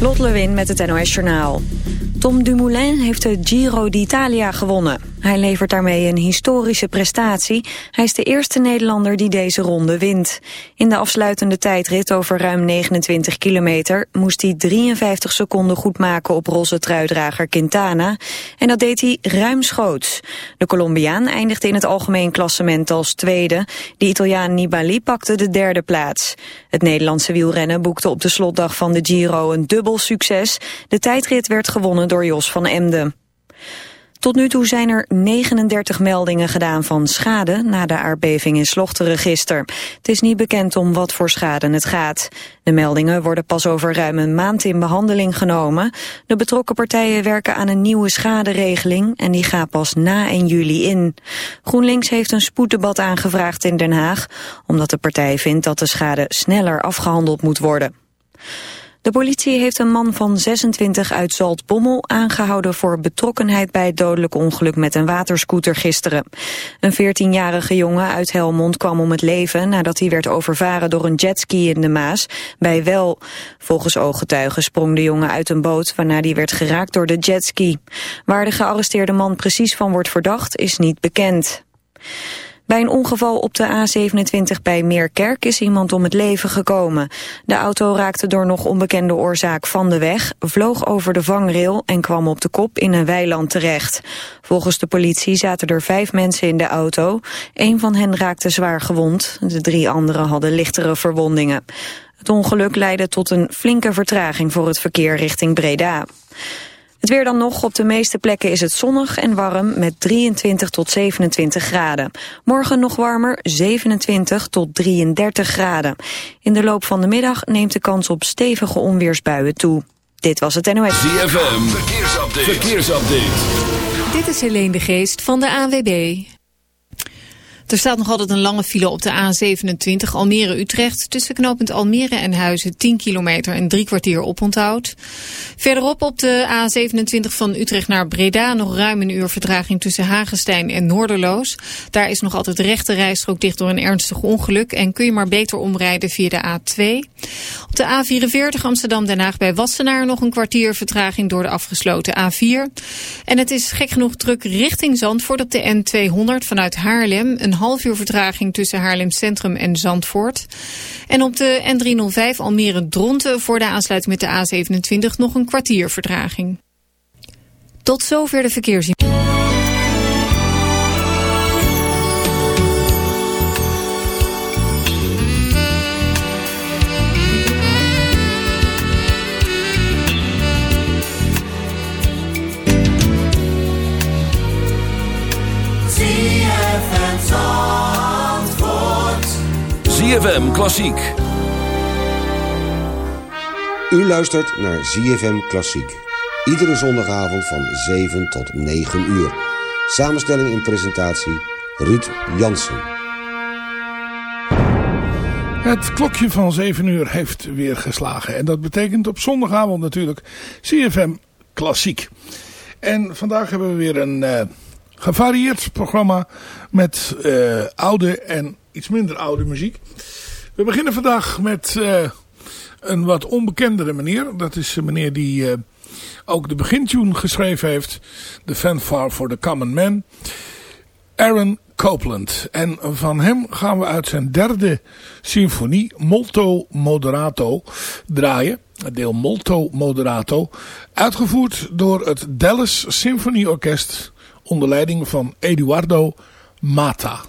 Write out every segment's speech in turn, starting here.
Lot Lewin met het NOS Journaal. Tom Dumoulin heeft de Giro d'Italia gewonnen. Hij levert daarmee een historische prestatie. Hij is de eerste Nederlander die deze ronde wint. In de afsluitende tijdrit over ruim 29 kilometer... moest hij 53 seconden goed maken op roze truidrager Quintana. En dat deed hij ruimschoots. De Colombiaan eindigde in het algemeen klassement als tweede. De Italiaan Nibali pakte de derde plaats. Het Nederlandse wielrennen boekte op de slotdag van de Giro een dubbel succes. De tijdrit werd gewonnen door Jos van Emden. Tot nu toe zijn er 39 meldingen gedaan van schade na de aardbeving in Slochterregister. Het is niet bekend om wat voor schade het gaat. De meldingen worden pas over ruim een maand in behandeling genomen. De betrokken partijen werken aan een nieuwe schaderegeling en die gaat pas na 1 juli in. GroenLinks heeft een spoeddebat aangevraagd in Den Haag, omdat de partij vindt dat de schade sneller afgehandeld moet worden. De politie heeft een man van 26 uit Zaltbommel aangehouden voor betrokkenheid bij het dodelijk ongeluk met een waterscooter gisteren. Een 14-jarige jongen uit Helmond kwam om het leven nadat hij werd overvaren door een jetski in de Maas bij Wel. Volgens ooggetuigen sprong de jongen uit een boot waarna hij werd geraakt door de jetski. Waar de gearresteerde man precies van wordt verdacht is niet bekend. Bij een ongeval op de A27 bij Meerkerk is iemand om het leven gekomen. De auto raakte door nog onbekende oorzaak van de weg, vloog over de vangrail en kwam op de kop in een weiland terecht. Volgens de politie zaten er vijf mensen in de auto. Een van hen raakte zwaar gewond, de drie anderen hadden lichtere verwondingen. Het ongeluk leidde tot een flinke vertraging voor het verkeer richting Breda. Het weer dan nog. Op de meeste plekken is het zonnig en warm met 23 tot 27 graden. Morgen nog warmer, 27 tot 33 graden. In de loop van de middag neemt de kans op stevige onweersbuien toe. Dit was het NOS. ZFM, verkeersupdate. verkeersupdate. Dit is Helene de Geest van de AWB. Er staat nog altijd een lange file op de A27 Almere-Utrecht... tussen knooppunt Almere en Huizen 10 kilometer en drie kwartier oponthoud. Verderop op de A27 van Utrecht naar Breda... nog ruim een uur vertraging tussen Hagestein en Noorderloos. Daar is nog altijd rechte rijstrook dicht door een ernstig ongeluk... en kun je maar beter omrijden via de A2. Op de A44 Amsterdam-Den Haag bij Wassenaar... nog een kwartier vertraging door de afgesloten A4. En het is gek genoeg druk richting Zandvoort op de N200 vanuit Haarlem... Een half uur vertraging tussen Haarlem Centrum en Zandvoort. En op de N305 Almere-Dronten voor de aansluiting met de A27 nog een kwartier vertraging. Tot zover de verkeersin. ZFM Klassiek. U luistert naar ZFM Klassiek. Iedere zondagavond van 7 tot 9 uur. Samenstelling en presentatie Ruud Jansen. Het klokje van 7 uur heeft weer geslagen. En dat betekent op zondagavond natuurlijk ZFM Klassiek. En vandaag hebben we weer een uh, gevarieerd programma met uh, oude en iets minder oude muziek. We beginnen vandaag met uh, een wat onbekendere meneer. Dat is een meneer die uh, ook de begintune geschreven heeft. The Fanfare for the Common Man. Aaron Copeland. En van hem gaan we uit zijn derde symfonie, Molto Moderato, draaien. Deel Molto Moderato. Uitgevoerd door het Dallas Symfonieorkest onder leiding van Eduardo Mata.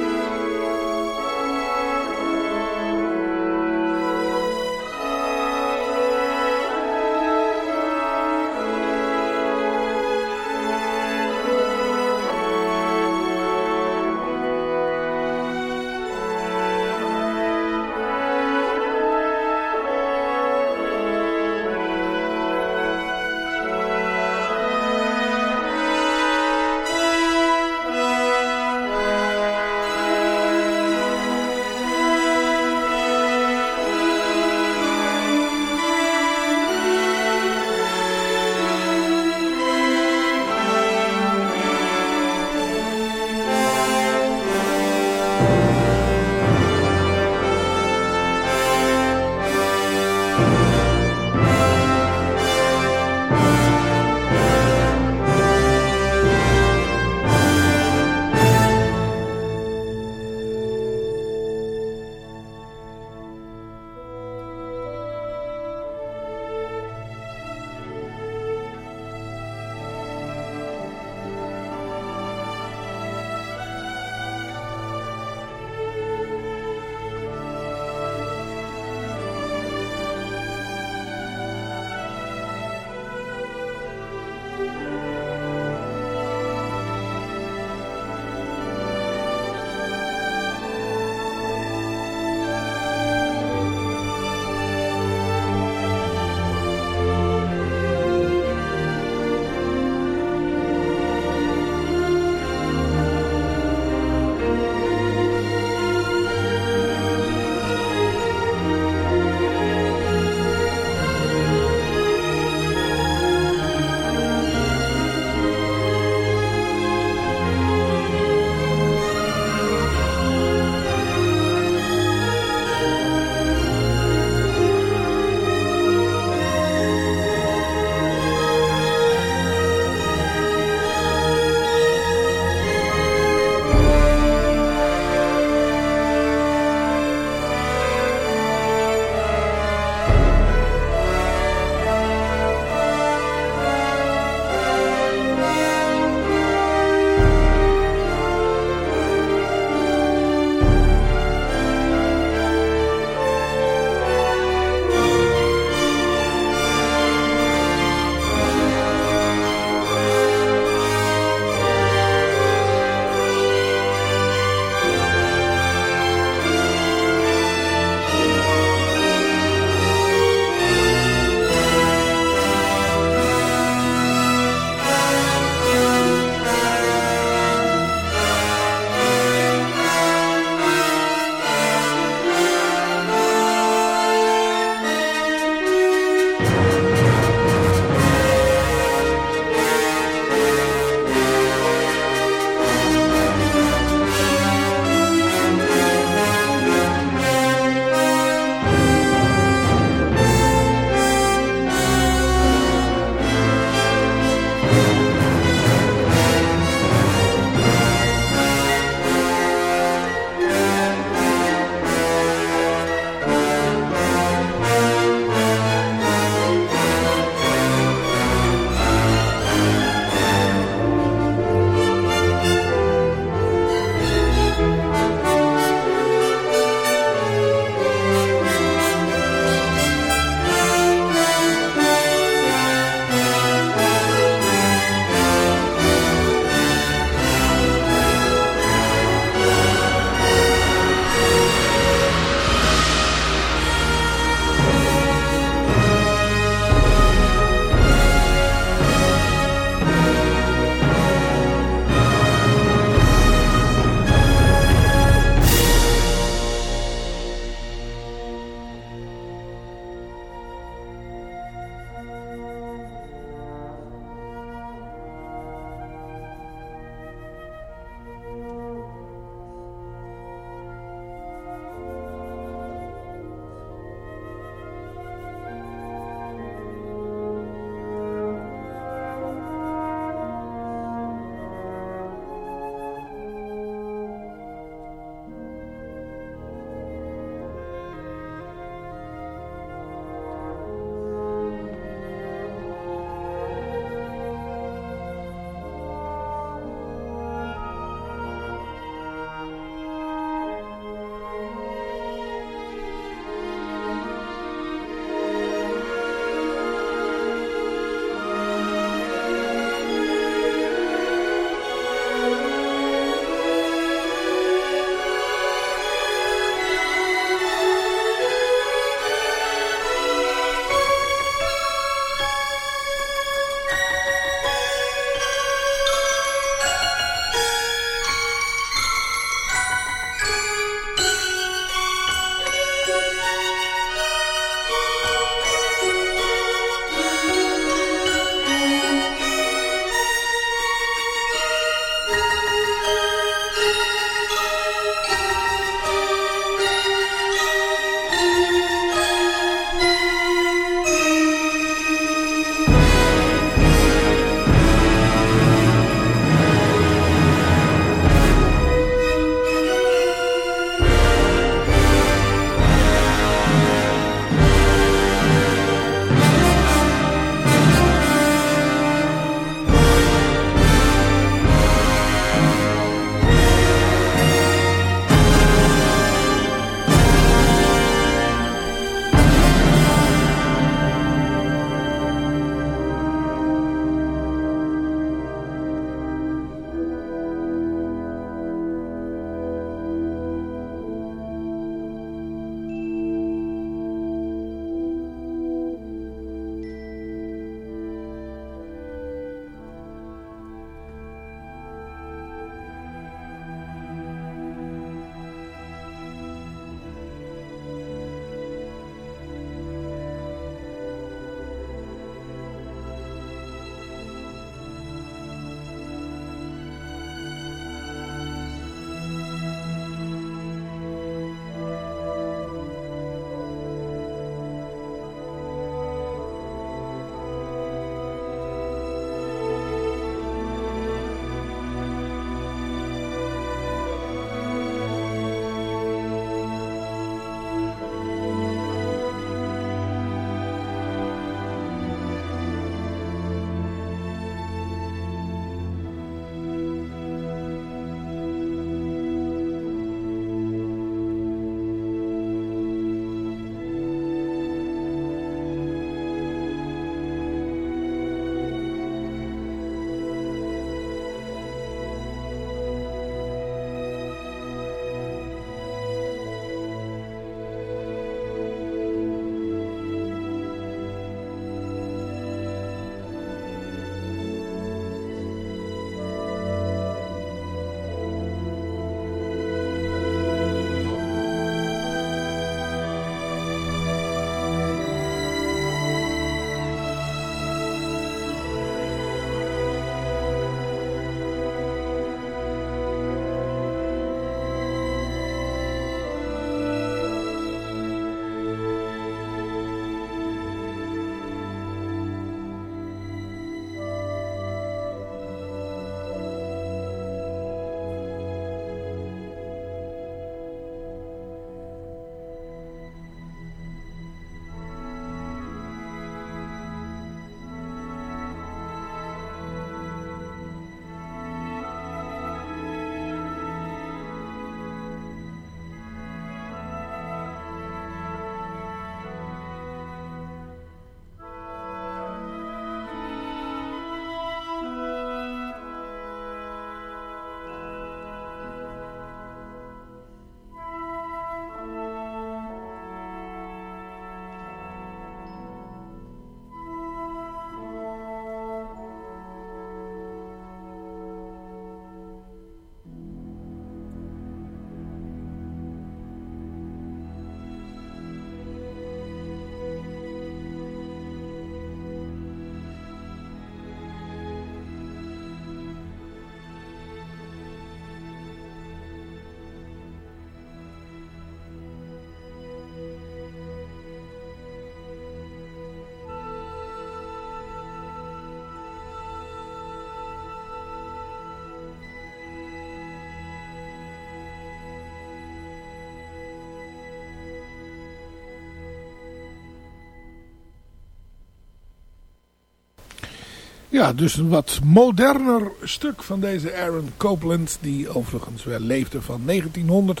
Ja, dus een wat moderner stuk van deze Aaron Copeland. Die overigens wel leefde van 1900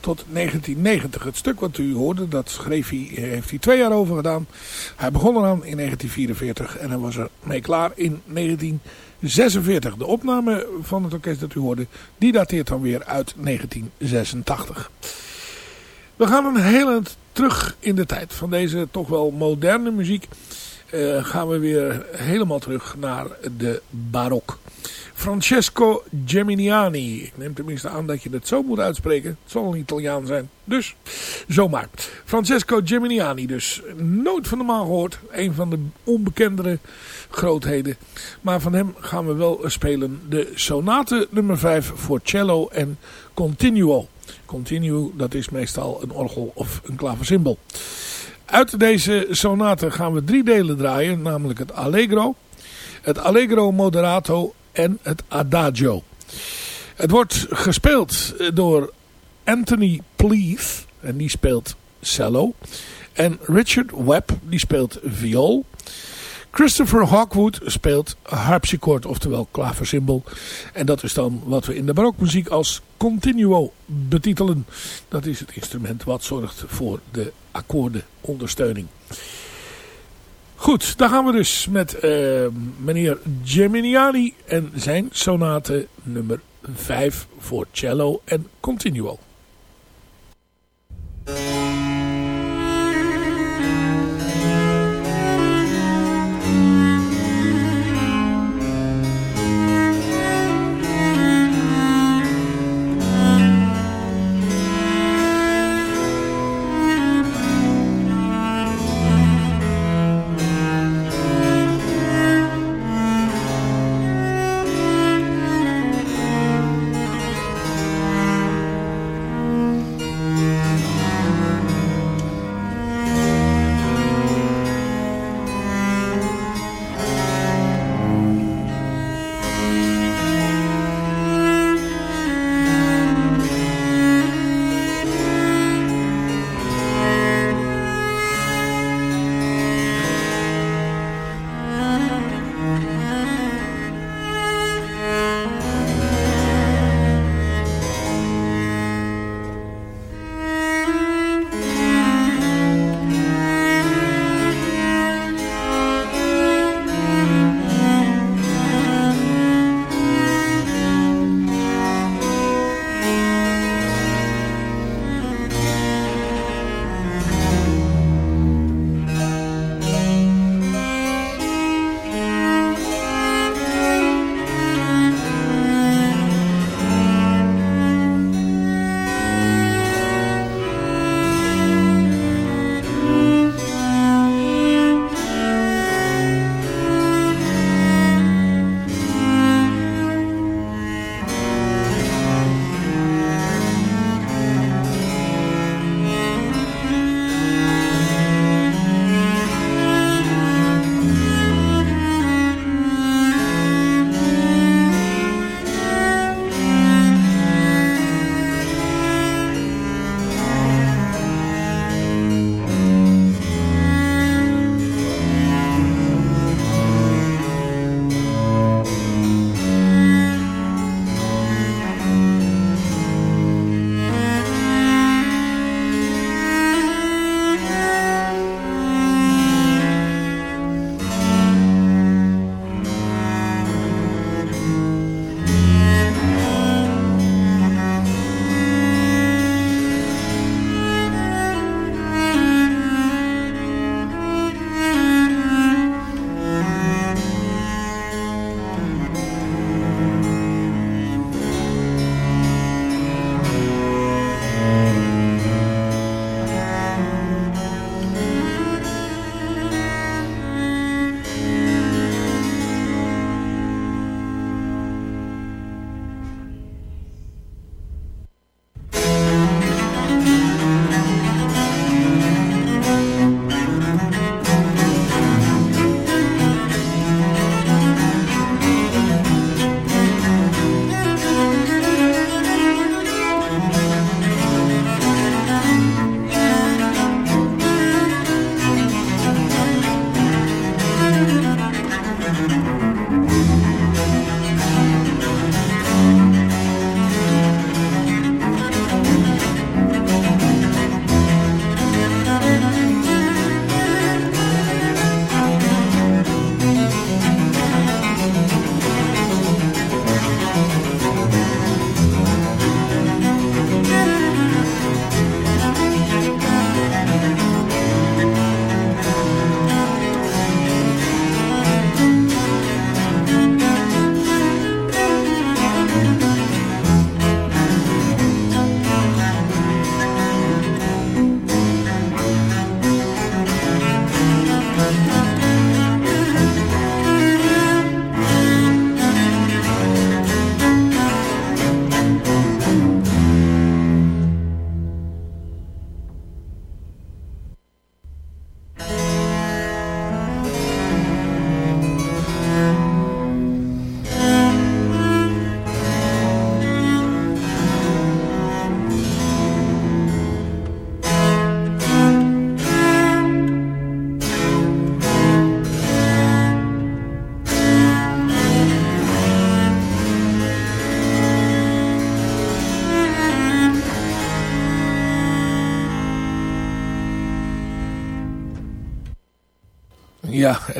tot 1990. Het stuk wat u hoorde, dat schreef hij, heeft hij twee jaar over gedaan. Hij begon eraan in 1944 en hij was er mee klaar in 1946. De opname van het orkest dat u hoorde, die dateert dan weer uit 1986. We gaan een heel terug in de tijd van deze toch wel moderne muziek. Uh, gaan we weer helemaal terug naar de barok. Francesco Geminiani. Ik neem tenminste aan dat je het zo moet uitspreken. Het zal een Italiaan zijn. Dus, zomaar. Francesco Geminiani dus. Nooit van de maan gehoord. Een van de onbekendere grootheden. Maar van hem gaan we wel spelen de sonate nummer 5 voor cello en continuo. Continuo, dat is meestal een orgel of een klaversymbol. Uit deze sonate gaan we drie delen draaien, namelijk het Allegro, het Allegro Moderato en het Adagio. Het wordt gespeeld door Anthony Pleath, en die speelt cello. En Richard Webb, die speelt viool. Christopher Hawkwood speelt harpsichord, oftewel klaversymbol. En dat is dan wat we in de barokmuziek als continuo betitelen. Dat is het instrument wat zorgt voor de akkoordenondersteuning. Goed, dan gaan we dus met uh, meneer Geminiani en zijn sonate nummer 5 voor cello en continuo.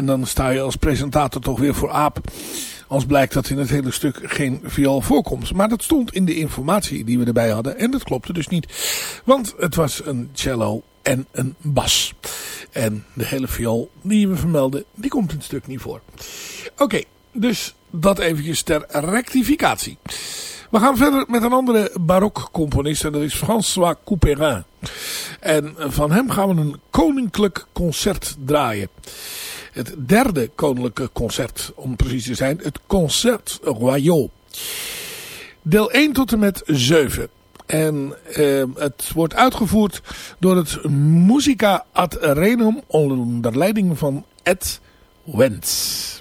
En dan sta je als presentator toch weer voor aap. Als blijkt dat in het hele stuk geen viool voorkomt. Maar dat stond in de informatie die we erbij hadden. En dat klopte dus niet. Want het was een cello en een bas. En de hele viool die we vermelden, die komt in het stuk niet voor. Oké, dus dat eventjes ter rectificatie. We gaan verder met een andere barokcomponist en dat is François Couperin. En van hem gaan we een koninklijk concert draaien. Het derde koninklijke concert, om precies te zijn, het Concert Royal. Deel 1 tot en met 7. En uh, het wordt uitgevoerd door het Musica ad Renum onder leiding van Ed Wentz.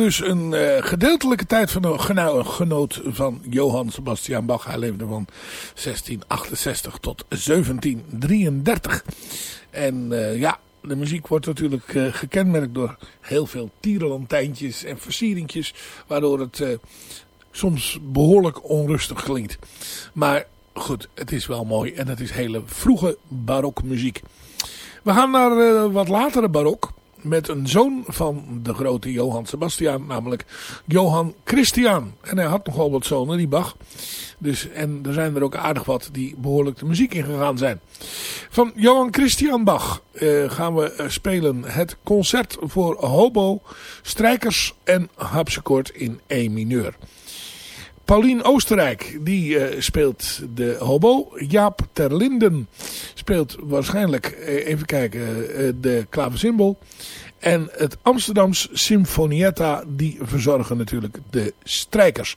Dus een uh, gedeeltelijke tijd van een genoot van Johann Sebastian Bach. Hij leefde van 1668 tot 1733. En uh, ja, de muziek wordt natuurlijk uh, gekenmerkt door heel veel tierenlantijntjes en versieringjes. Waardoor het soms behoorlijk onrustig klinkt. Maar goed, het is wel mooi en het is hele vroege barokmuziek. We gaan naar wat latere barok met een zoon van de grote Johann Sebastian, namelijk Johann Christian. En hij had nogal wat zonen, die Bach. Dus, en er zijn er ook aardig wat die behoorlijk de muziek ingegaan zijn. Van Johann Christian Bach uh, gaan we uh, spelen het concert voor hobo, strijkers en harpsichord in E mineur. Paulien Oostenrijk, die uh, speelt de hobo. Jaap Terlinden speelt waarschijnlijk, uh, even kijken, uh, de klaversymbol. En het Amsterdams Symfonietta, die verzorgen natuurlijk de strijkers.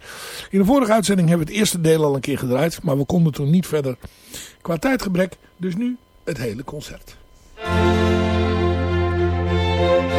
In de vorige uitzending hebben we het eerste deel al een keer gedraaid. Maar we konden toen niet verder qua tijdgebrek. Dus nu het hele concert. Johan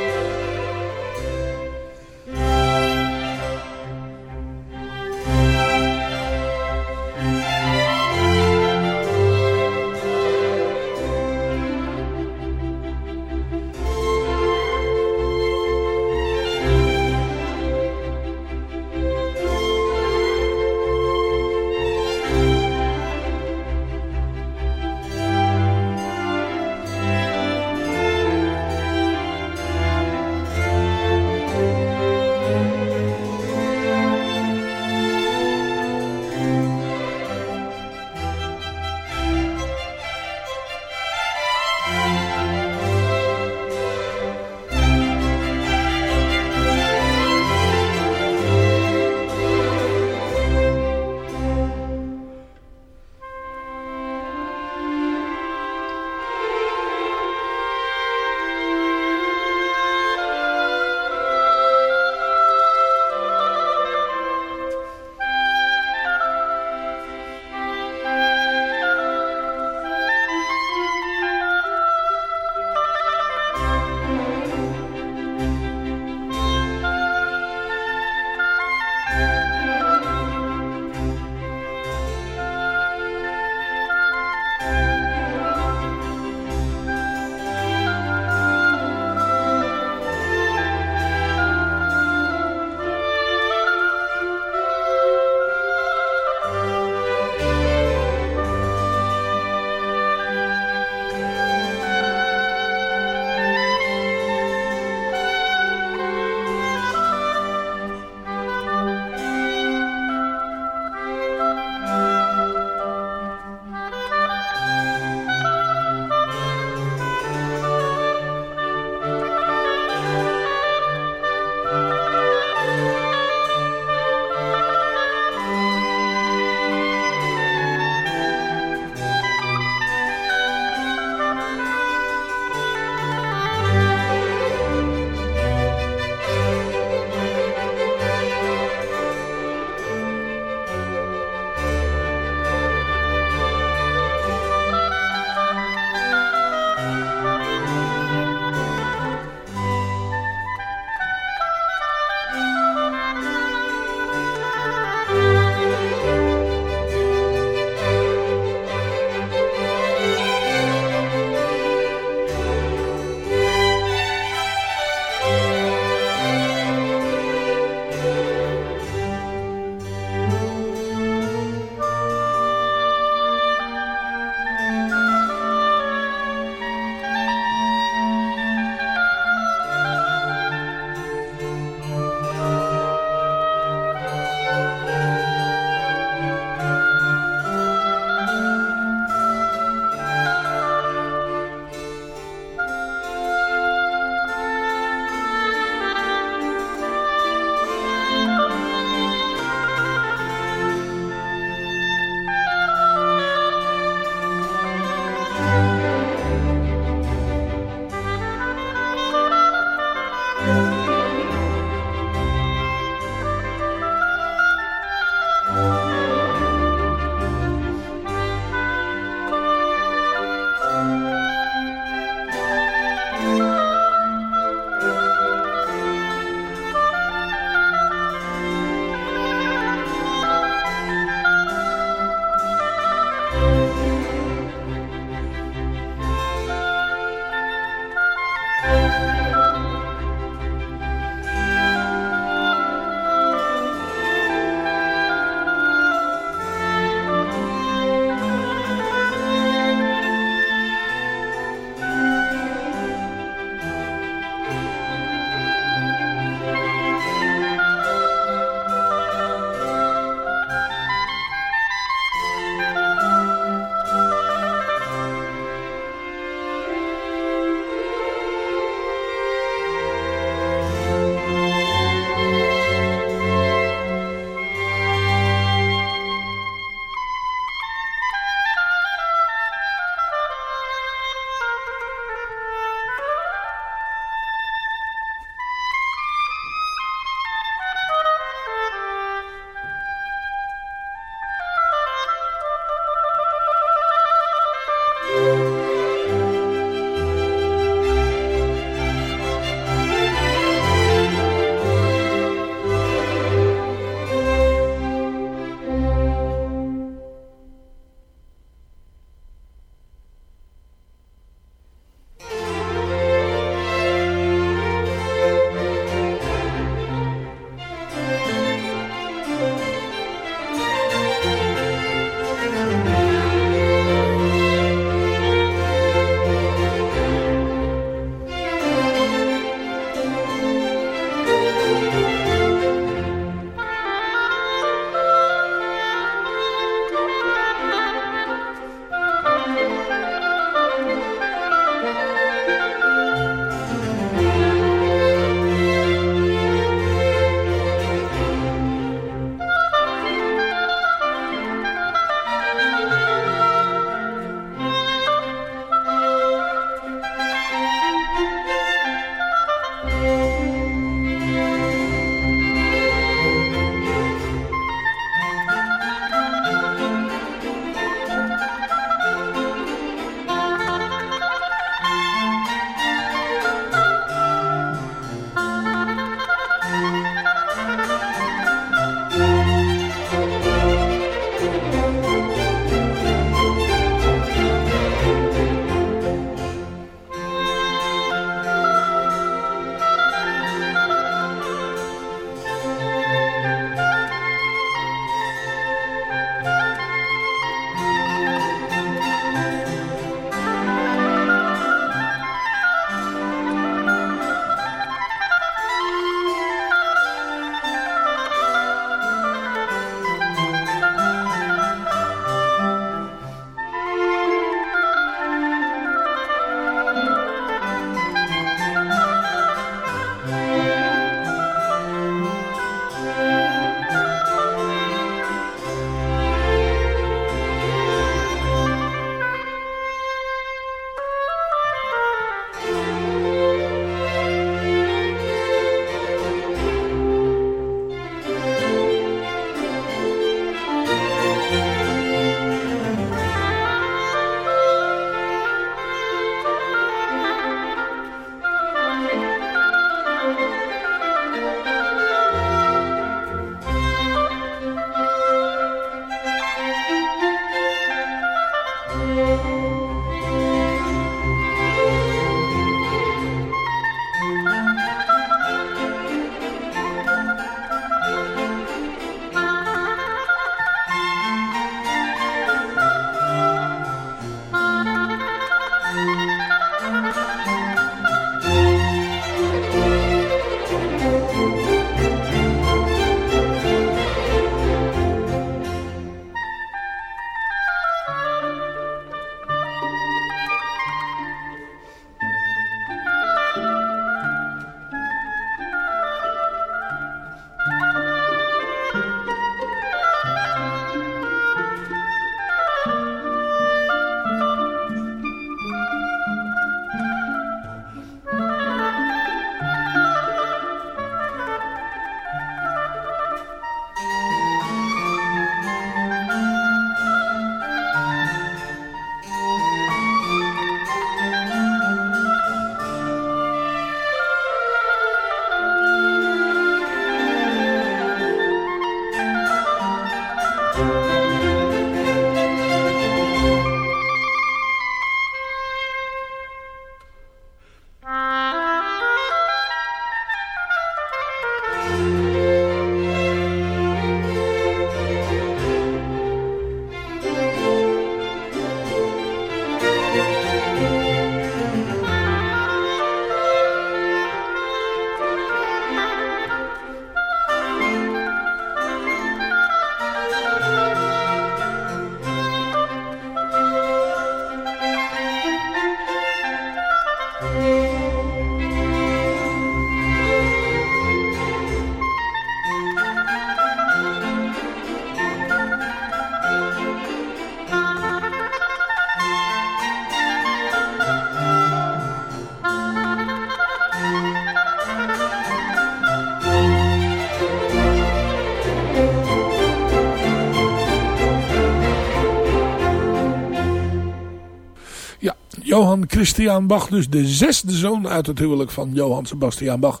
Christian Bach, dus de zesde zoon uit het huwelijk van Johan Sebastian Bach.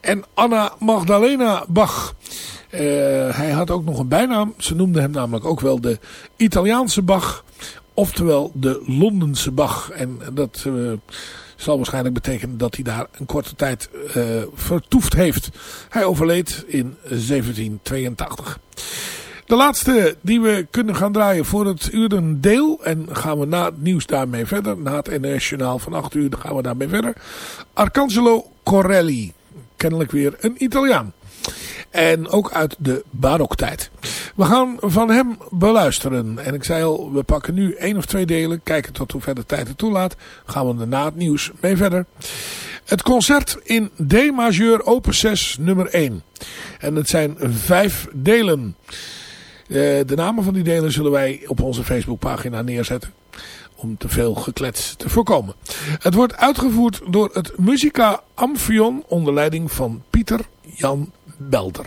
En Anna Magdalena Bach. Uh, hij had ook nog een bijnaam. Ze noemden hem namelijk ook wel de Italiaanse Bach. Oftewel de Londense Bach. En dat uh, zal waarschijnlijk betekenen dat hij daar een korte tijd uh, vertoefd heeft. Hij overleed in 1782. De laatste die we kunnen gaan draaien voor het deel. En gaan we na het nieuws daarmee verder. Na het internationaal van 8 uur gaan we daarmee verder. Arcangelo Corelli. Kennelijk weer een Italiaan. En ook uit de baroktijd. We gaan van hem beluisteren. En ik zei al, we pakken nu één of twee delen. Kijken tot hoe ver de tijd het toelaat. Gaan we na het nieuws mee verder. Het concert in D majeur opus 6 nummer 1. En het zijn vijf delen. Eh, de namen van die delen zullen wij op onze Facebookpagina neerzetten. Om te veel geklets te voorkomen. Het wordt uitgevoerd door het Musica Amphion onder leiding van Pieter Jan Belder.